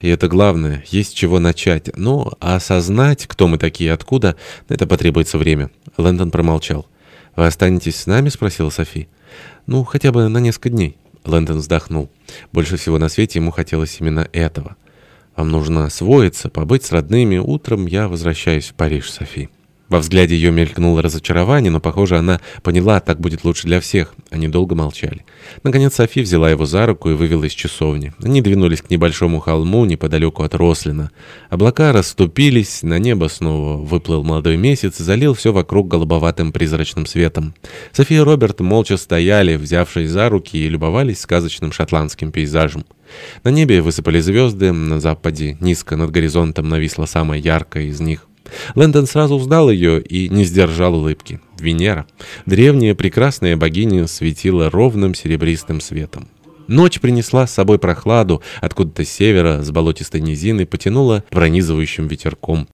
И это главное, есть чего начать. Но осознать, кто мы такие и откуда, это потребуется время. Лэндон промолчал. «Вы останетесь с нами?» — спросила Софи. «Ну, хотя бы на несколько дней». Лэндон вздохнул. Больше всего на свете ему хотелось именно этого. «Вам нужно освоиться, побыть с родными. Утром я возвращаюсь в Париж, Софи». Во взгляде ее мелькнуло разочарование, но, похоже, она поняла, так будет лучше для всех. Они долго молчали. Наконец Софи взяла его за руку и вывела из часовни. Они двинулись к небольшому холму неподалеку от Рослина. Облака расступились, на небо снова выплыл молодой месяц и залил все вокруг голубоватым призрачным светом. София и Роберт молча стояли, взявшись за руки, и любовались сказочным шотландским пейзажем. На небе высыпали звезды, на западе низко над горизонтом нависла самая яркая из них. Лэндон сразу узнал ее и не сдержал улыбки. Венера. Древняя прекрасная богиня светила ровным серебристым светом. Ночь принесла с собой прохладу, откуда-то с севера, с болотистой низины, потянула пронизывающим ветерком.